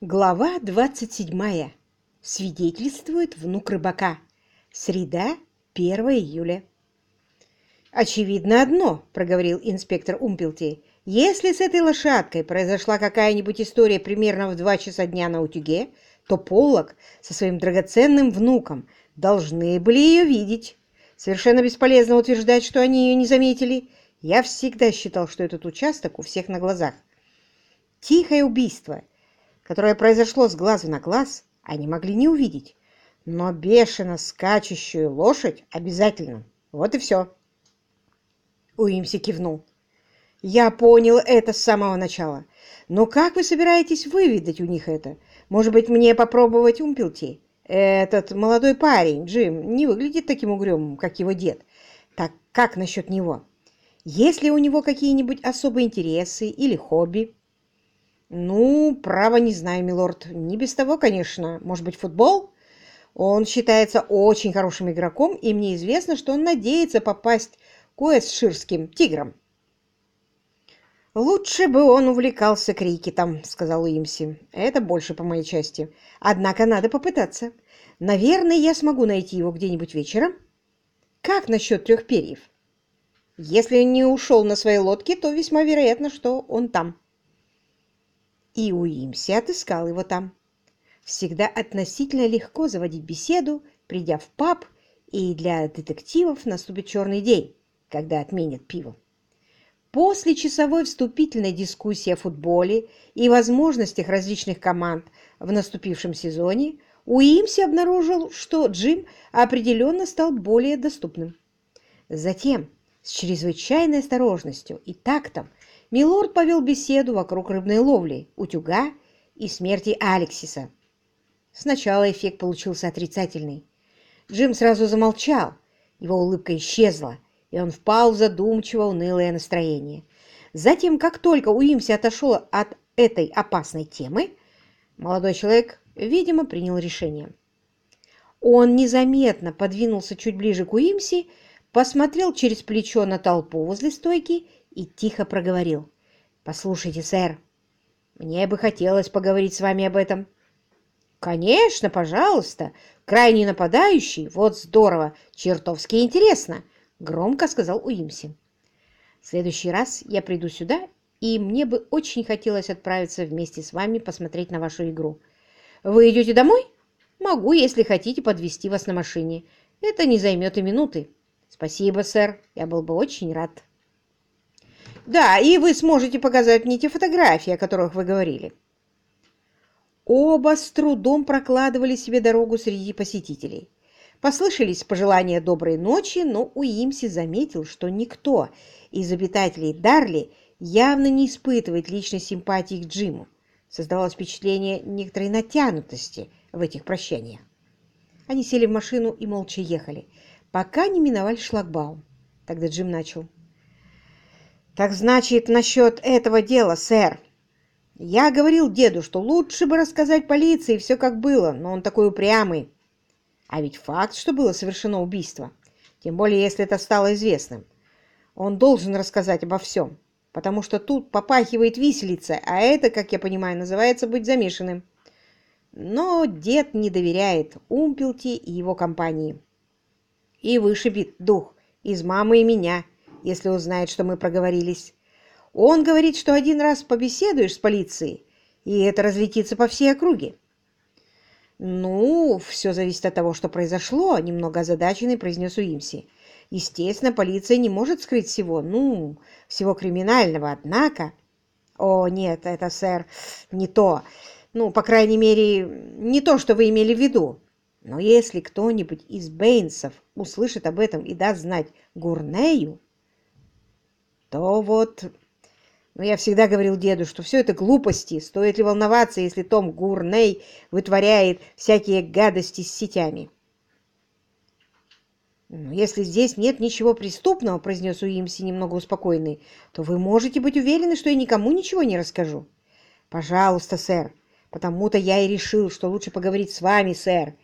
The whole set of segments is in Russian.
Глава 27. Свидетельствует внук рыбака. Среда, 1 июля. «Очевидно одно», — проговорил инспектор Умпелти. «Если с этой лошадкой произошла какая-нибудь история примерно в два часа дня на утюге, то Поллок со своим драгоценным внуком должны были ее видеть. Совершенно бесполезно утверждать, что они ее не заметили. Я всегда считал, что этот участок у всех на глазах. Тихое убийство — которое произошло с глазу на глаз, они могли не увидеть. Но бешено скачущую лошадь обязательно. Вот и все. Уимси кивнул. «Я понял это с самого начала. Но как вы собираетесь выведать у них это? Может быть, мне попробовать умпелти? Этот молодой парень, Джим, не выглядит таким угрюмым, как его дед. Так как насчет него? Есть ли у него какие-нибудь особые интересы или хобби?» «Ну, право не знаю, милорд. Не без того, конечно. Может быть, футбол?» Он считается очень хорошим игроком, и мне известно, что он надеется попасть к Уэстширским тиграм. «Лучше бы он увлекался крикетом», — сказал Уимси. «Это больше по моей части. Однако надо попытаться. Наверное, я смогу найти его где-нибудь вечером. Как насчет трех перьев? Если он не ушел на своей лодке, то весьма вероятно, что он там» и Уимси отыскал его там. Всегда относительно легко заводить беседу, придя в паб, и для детективов наступит черный день, когда отменят пиво. После часовой вступительной дискуссии о футболе и возможностях различных команд в наступившем сезоне, Уимси обнаружил, что Джим определенно стал более доступным. Затем, с чрезвычайной осторожностью и тактом, Милорд повел беседу вокруг рыбной ловли, утюга и смерти Алексиса. Сначала эффект получился отрицательный. Джим сразу замолчал, его улыбка исчезла, и он впал в задумчиво унылое настроение. Затем, как только Уимси отошел от этой опасной темы, молодой человек, видимо, принял решение. Он незаметно подвинулся чуть ближе к Уимси, посмотрел через плечо на толпу возле стойки и тихо проговорил. «Послушайте, сэр, мне бы хотелось поговорить с вами об этом». «Конечно, пожалуйста. Крайне нападающий. Вот здорово. Чертовски интересно», — громко сказал Уимси. «В следующий раз я приду сюда, и мне бы очень хотелось отправиться вместе с вами посмотреть на вашу игру. Вы идете домой? Могу, если хотите, подвезти вас на машине. Это не займет и минуты. Спасибо, сэр. Я был бы очень рад». Да, и вы сможете показать мне те фотографии, о которых вы говорили. Оба с трудом прокладывали себе дорогу среди посетителей. Послышались пожелания доброй ночи, но Уимси заметил, что никто из обитателей Дарли явно не испытывает личной симпатии к Джиму. Создавалось впечатление некоторой натянутости в этих прощаниях. Они сели в машину и молча ехали, пока не миновали шлагбаум. Тогда Джим начал. «Так значит, насчет этого дела, сэр. Я говорил деду, что лучше бы рассказать полиции все как было, но он такой упрямый. А ведь факт, что было совершено убийство, тем более если это стало известным. Он должен рассказать обо всем, потому что тут попахивает виселица, а это, как я понимаю, называется быть замешанным. Но дед не доверяет Умпелти и его компании. И вышибит дух из мамы и меня» если узнает, что мы проговорились. Он говорит, что один раз побеседуешь с полицией, и это разлетится по всей округе. «Ну, все зависит от того, что произошло», — немного озадаченный произнес Уимси. «Естественно, полиция не может скрыть всего, ну, всего криминального, однако...» «О, нет, это, сэр, не то. Ну, по крайней мере, не то, что вы имели в виду. Но если кто-нибудь из Бэйнсов услышит об этом и даст знать Гурнею, то вот... Но я всегда говорил деду, что все это глупости. Стоит ли волноваться, если Том Гурней вытворяет всякие гадости с сетями? «Но если здесь нет ничего преступного, — произнес Уимси немного успокоенный, — то вы можете быть уверены, что я никому ничего не расскажу. Пожалуйста, сэр, потому-то я и решил, что лучше поговорить с вами, сэр.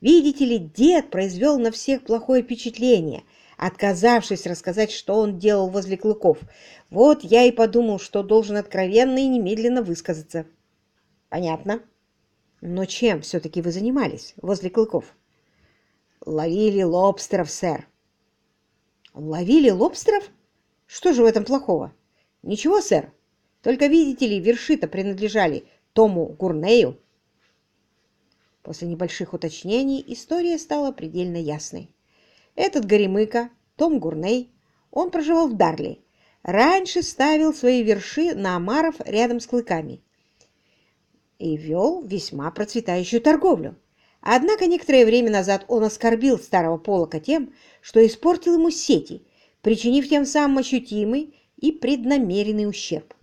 Видите ли, дед произвел на всех плохое впечатление — отказавшись рассказать, что он делал возле клыков. Вот я и подумал, что должен откровенно и немедленно высказаться. Понятно? Но чем все-таки вы занимались возле клыков? Ловили лобстеров, сэр. Ловили лобстеров? Что же в этом плохого? Ничего, сэр. Только, видите ли, верши-то принадлежали Тому Гурнею. После небольших уточнений история стала предельно ясной. Этот горемыка, Том Гурней, он проживал в Дарли. Раньше ставил свои верши на омаров рядом с клыками и вел весьма процветающую торговлю. Однако некоторое время назад он оскорбил старого полока тем, что испортил ему сети, причинив тем самым ощутимый и преднамеренный ущерб.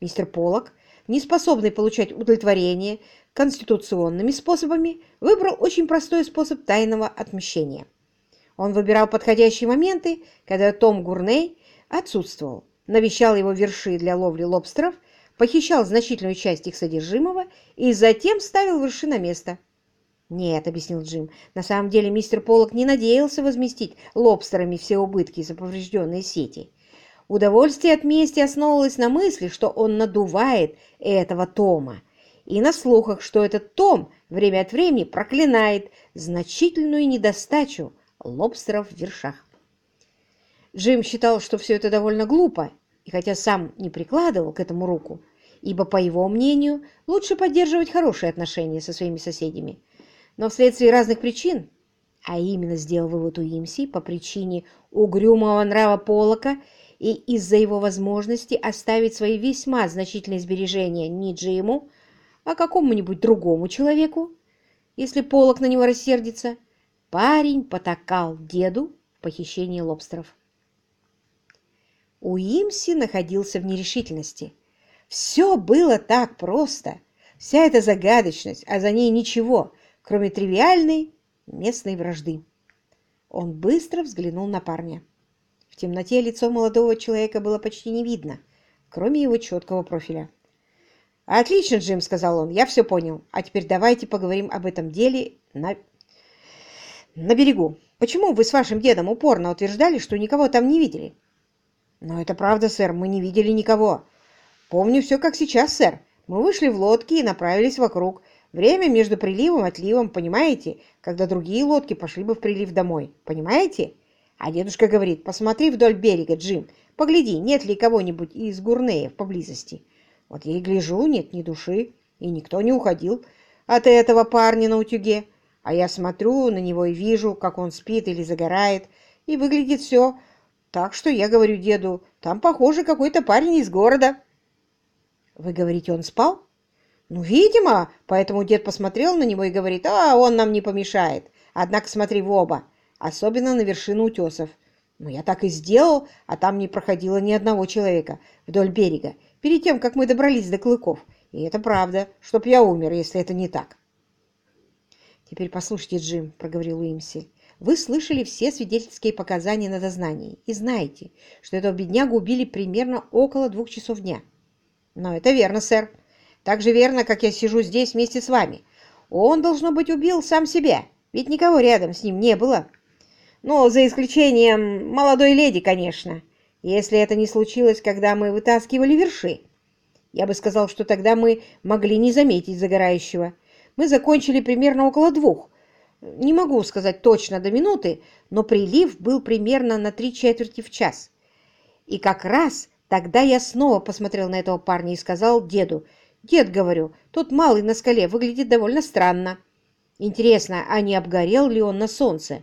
Мистер Полок, не способный получать удовлетворение конституционными способами, выбрал очень простой способ тайного отмщения. Он выбирал подходящие моменты, когда Том Гурней отсутствовал, навещал его верши для ловли лобстеров – похищал значительную часть их содержимого и затем ставил верши на место. «Нет», — объяснил Джим, — «на самом деле мистер Поллок не надеялся возместить лобстерами все убытки за поврежденные сети. Удовольствие от мести основывалось на мысли, что он надувает этого Тома, и на слухах, что этот Том время от времени проклинает значительную недостачу лобстеров в вершах. Джим считал, что все это довольно глупо, и хотя сам не прикладывал к этому руку, ибо, по его мнению, лучше поддерживать хорошие отношения со своими соседями. Но вследствие разных причин, а именно сделал вывод Уимси по причине угрюмого нрава Полока и из-за его возможности оставить свои весьма значительные сбережения не Джиму, а какому-нибудь другому человеку, если Полок на него рассердится, парень потакал деду в похищении лобстеров. Уимси находился в нерешительности – все было так просто. Вся эта загадочность, а за ней ничего, кроме тривиальной местной вражды. Он быстро взглянул на парня. В темноте лицо молодого человека было почти не видно, кроме его четкого профиля. «Отлично, Джим», — сказал он, — «я все понял. А теперь давайте поговорим об этом деле на... на берегу. Почему вы с вашим дедом упорно утверждали, что никого там не видели?» «Но это правда, сэр, мы не видели никого. Помню все как сейчас, сэр. Мы вышли в лодки и направились вокруг. Время между приливом и отливом, понимаете? Когда другие лодки пошли бы в прилив домой. Понимаете? А дедушка говорит, посмотри вдоль берега, Джим. Погляди, нет ли кого-нибудь из гурнеев поблизости. Вот я и гляжу, нет ни души. И никто не уходил от этого парня на утюге. А я смотрю на него и вижу, как он спит или загорает. И выглядит все. Так что я говорю деду, там, похоже, какой-то парень из города. Вы говорите, он спал? Ну, видимо, поэтому дед посмотрел на него и говорит, а, он нам не помешает. Однако смотри в оба, особенно на вершину утесов. Ну, я так и сделал, а там не проходило ни одного человека вдоль берега, перед тем, как мы добрались до клыков. И это правда, чтоб я умер, если это не так. Теперь послушайте, Джим, — проговорил Уимсель. Вы слышали все свидетельские показания на дознании и знаете, что этого беднягу убили примерно около двух часов дня. Но это верно, сэр. Так же верно, как я сижу здесь вместе с вами. Он, должно быть, убил сам себя, ведь никого рядом с ним не было. Ну, за исключением молодой леди, конечно, если это не случилось, когда мы вытаскивали верши. Я бы сказал, что тогда мы могли не заметить загорающего. Мы закончили примерно около двух. Не могу сказать точно до минуты, но прилив был примерно на три четверти в час. И как раз Тогда я снова посмотрел на этого парня и сказал деду, «Дед, — говорю, — тот малый на скале выглядит довольно странно. Интересно, а не обгорел ли он на солнце?»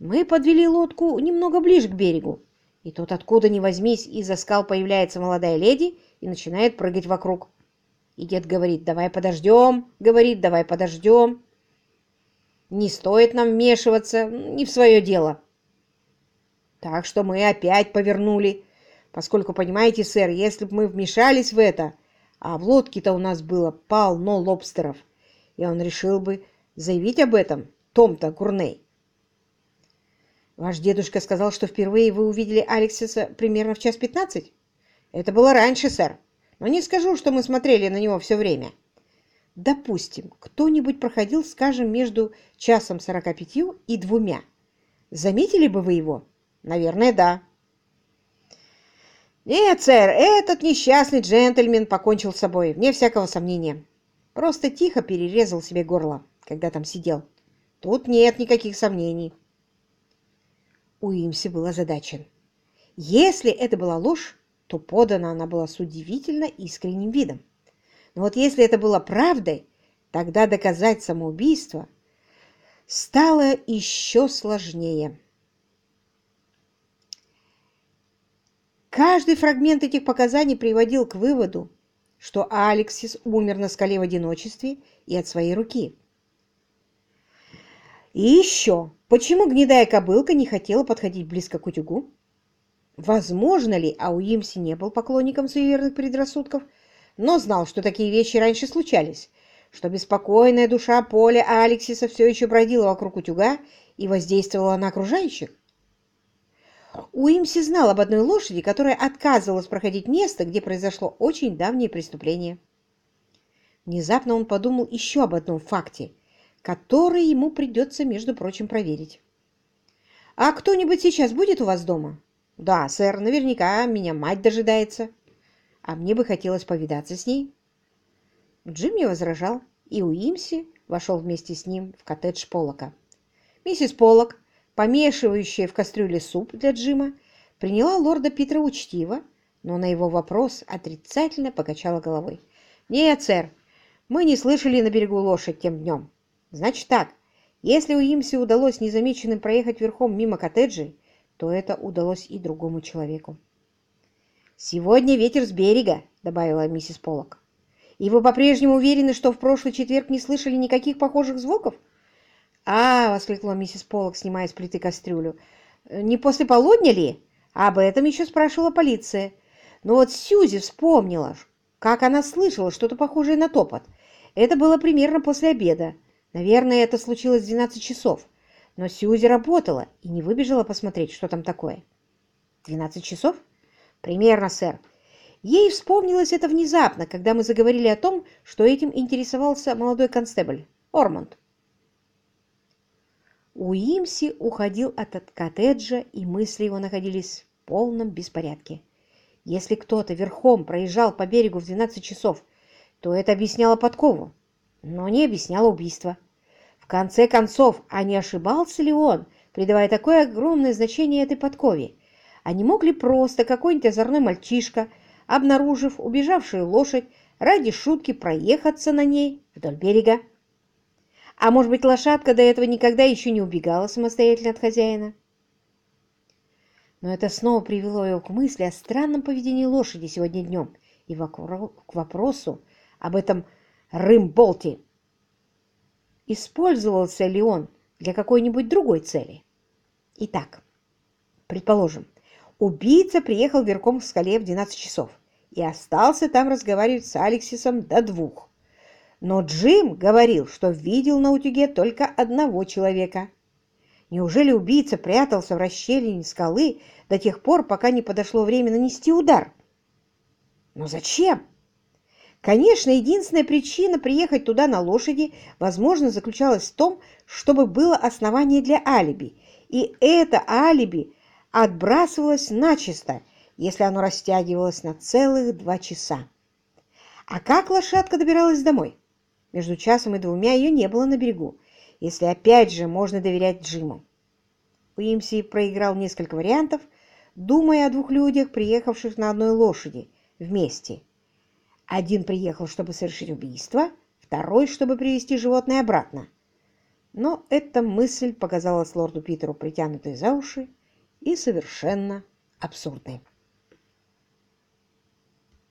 Мы подвели лодку немного ближе к берегу, и тут откуда ни возьмись из-за скал появляется молодая леди и начинает прыгать вокруг. И дед говорит, давай подождем, говорит, давай подождем. Не стоит нам вмешиваться, не в свое дело. Так что мы опять повернули Поскольку, понимаете, сэр, если бы мы вмешались в это, а в лодке-то у нас было полно лобстеров, и он решил бы заявить об этом Том-то Курней. Ваш дедушка сказал, что впервые вы увидели Алексиса примерно в час пятнадцать? Это было раньше, сэр. Но не скажу, что мы смотрели на него все время. Допустим, кто-нибудь проходил, скажем, между часом сорока пятью и двумя. Заметили бы вы его? Наверное, да. «Нет, сэр, этот несчастный джентльмен покончил с собой, вне всякого сомнения. Просто тихо перерезал себе горло, когда там сидел. Тут нет никаких сомнений. Уимси был озадачен. Если это была ложь, то подана она была с удивительно искренним видом. Но вот если это было правдой, тогда доказать самоубийство стало еще сложнее. Каждый фрагмент этих показаний приводил к выводу, что Алексис умер на скале в одиночестве и от своей руки. И еще, почему гнедая кобылка не хотела подходить близко к утюгу? Возможно ли, а Уимси не был поклонником суеверных предрассудков, но знал, что такие вещи раньше случались, что беспокойная душа Поля Алексиса все еще бродила вокруг утюга и воздействовала на окружающих? Уимси знал об одной лошади, которая отказывалась проходить место, где произошло очень давнее преступление. Внезапно он подумал еще об одном факте, который ему придется, между прочим, проверить. «А кто-нибудь сейчас будет у вас дома?» «Да, сэр, наверняка меня мать дожидается. А мне бы хотелось повидаться с ней». Джим не возражал, и Уимси вошел вместе с ним в коттедж Полока. Миссис Полок помешивающая в кастрюле суп для Джима, приняла лорда Питера учтиво, но на его вопрос отрицательно покачала головой. «Нет, сэр, мы не слышали на берегу лошадь тем днем. Значит так, если у Имси удалось незамеченным проехать верхом мимо коттеджей, то это удалось и другому человеку. «Сегодня ветер с берега», — добавила миссис Поллок. «И вы по-прежнему уверены, что в прошлый четверг не слышали никаких похожих звуков?» «А!» — воскликнула миссис Поллок, снимая с плиты кастрюлю. «Не после полудня ли? Об этом еще спрашивала полиция. Но вот Сьюзи вспомнила, как она слышала что-то похожее на топот. Это было примерно после обеда. Наверное, это случилось в 12 часов. Но Сьюзи работала и не выбежала посмотреть, что там такое. «Двенадцать часов?» «Примерно, сэр. Ей вспомнилось это внезапно, когда мы заговорили о том, что этим интересовался молодой констебль Ормонд. Уимси уходил от коттеджа, и мысли его находились в полном беспорядке. Если кто-то верхом проезжал по берегу в 12 часов, то это объясняло подкову, но не объясняло убийство. Конце концов, а не ошибался ли он, придавая такое огромное значение этой подкове? А не мог ли просто какой-нибудь озорной мальчишка, обнаружив убежавшую лошадь, ради шутки проехаться на ней вдоль берега? А может быть, лошадка до этого никогда еще не убегала самостоятельно от хозяина? Но это снова привело его к мысли о странном поведении лошади сегодня днем и к вопросу об этом Рымболте. Использовался ли он для какой-нибудь другой цели? Итак, предположим, убийца приехал верхом в скале в 12 часов и остался там разговаривать с Алексисом до двух. Но Джим говорил, что видел на утюге только одного человека. Неужели убийца прятался в расщелине скалы до тех пор, пока не подошло время нанести удар? Но зачем? Конечно, единственная причина приехать туда на лошади, возможно, заключалась в том, чтобы было основание для алиби. И это алиби отбрасывалось начисто, если оно растягивалось на целых два часа. А как лошадка добиралась домой? Между часом и двумя ее не было на берегу, если опять же можно доверять Джиму. Уимси проиграл несколько вариантов, думая о двух людях, приехавших на одной лошади вместе. Один приехал, чтобы совершить убийство, второй, чтобы привести животное обратно. Но эта мысль показалась лорду Питеру притянутой за уши и совершенно абсурдной.